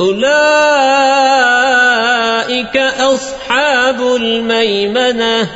أولئك أصحاب الميمنة.